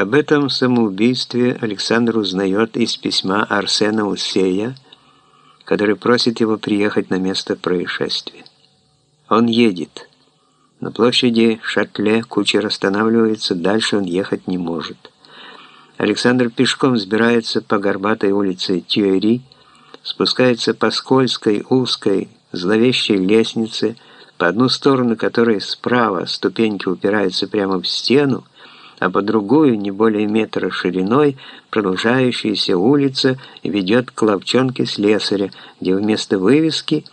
Об этом самоубийстве Александр узнает из письма Арсена Усея, который просит его приехать на место происшествия. Он едет. На площади Шатле кучер останавливается, дальше он ехать не может. Александр пешком сбирается по горбатой улице Тюэри, спускается по скользкой, узкой, зловещей лестнице, по одну сторону которой справа ступеньки упираются прямо в стену, а по другую, не более метра шириной, продолжающаяся улица ведет к ловчонке слесаря, где вместо вывески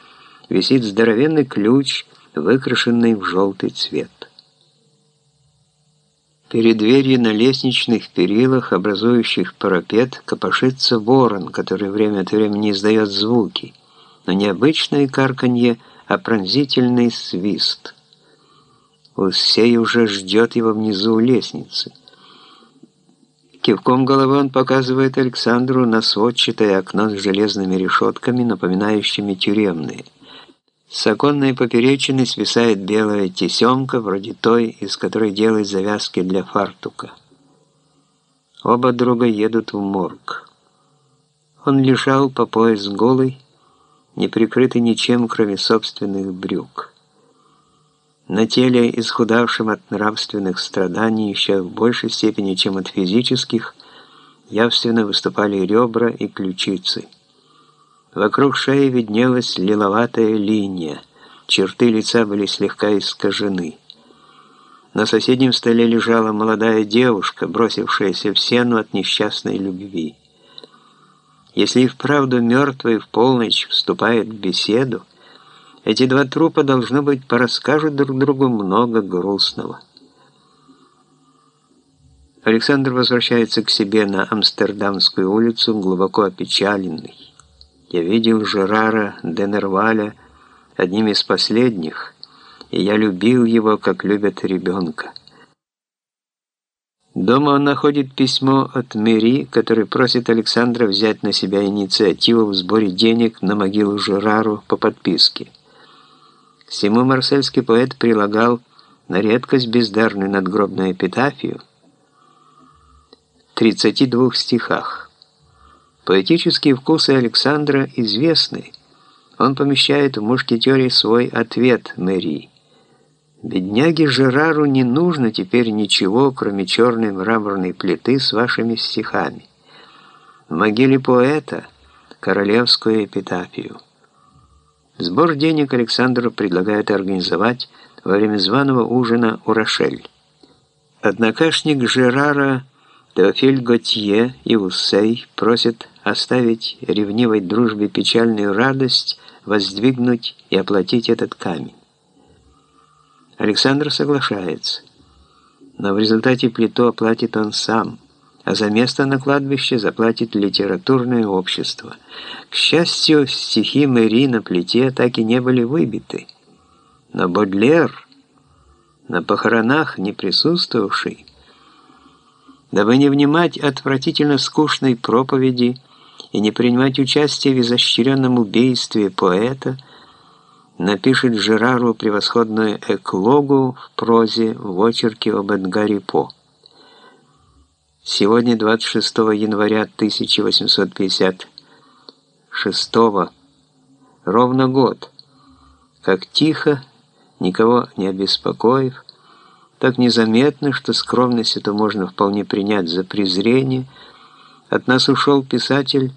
висит здоровенный ключ, выкрашенный в желтый цвет. Перед дверью на лестничных перилах, образующих парапет, копошится ворон, который время от времени издает звуки, но не обычное карканье, а пронзительный свист. Усей уже ждет его внизу у лестницы. Кивком головы он показывает Александру на сводчатое окно с железными решетками, напоминающими тюремные. С оконной поперечины свисает белая тесемка, вроде той, из которой делают завязки для фартука. Оба друга едут в морг. Он лежал по пояс голый, не прикрытый ничем, кроме собственных брюк. На теле, исхудавшем от нравственных страданий еще в большей степени, чем от физических, явственно выступали ребра и ключицы. Вокруг шеи виднелась лиловатая линия, черты лица были слегка искажены. На соседнем столе лежала молодая девушка, бросившаяся в сену от несчастной любви. Если и вправду мертвый в полночь вступает в беседу, эти два трупа, должно быть, порасскажут друг другу много грустного. Александр возвращается к себе на Амстердамскую улицу, глубоко опечаленный. Я видел Жерара де Нерваля одним из последних, и я любил его, как любят ребенка. Дома он находит письмо от Мэри, который просит Александра взять на себя инициативу в сборе денег на могилу Жерару по подписке. Всему марсельский поэт прилагал на редкость бездарную надгробную эпитафию в 32 стихах. Поэтические вкусы Александра известны. Он помещает в мушкетере свой ответ Мэри. «Бедняге Жерару не нужно теперь ничего, кроме черной мраморной плиты с вашими стихами. В могиле поэта королевскую эпитафию». Сбор денег Александру предлагают организовать во время званого ужина у Рошель. Однокашник Жерара Теофиль Готье и Уссей просят оставить ревнивой дружбе печальную радость, воздвигнуть и оплатить этот камень. Александр соглашается, но в результате плиту оплатит он сам, а за место на кладбище заплатит литературное общество. К счастью, стихи Мэри на плите так и не были выбиты, но Бодлер, на похоронах не присутствовавший, дабы не внимать отвратительно скучной проповеди и не принимать участие в изощренном убийстве поэта, напишет Жерару превосходную эклогу в прозе в очерке об Эдгаре По. Сегодня, 26 января 1856 ровно год, как тихо, никого не обеспокоив, так незаметно, что скромность это можно вполне принять за презрение, от нас ушел писатель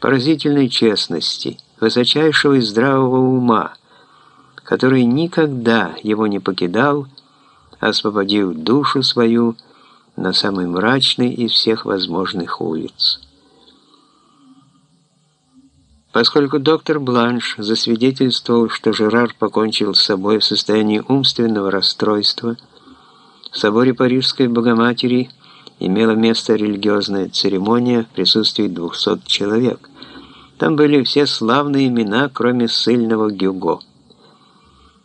поразительной честности, высочайшего и здравого ума, который никогда его не покидал, освободив душу свою на самой мрачной из всех возможных улиц. Поскольку доктор Бланш засвидетельствовал, что Жерар покончил с собой в состоянии умственного расстройства, в соборе Парижской Богоматери имела место религиозная церемония в присутствии 200 человек. Там были все славные имена, кроме сильного Гюго.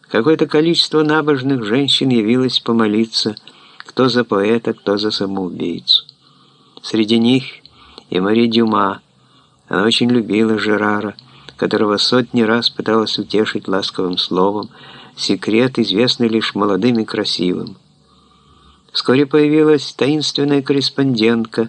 Какое-то количество набожных женщин явилось помолиться, кто за поэта, кто за самоубийцу. Среди них и Мари Дюма. Она очень любила Жерара, которого сотни раз пыталась утешить ласковым словом, секрет, известный лишь молодым и красивым. Вскоре появилась таинственная корреспондентка,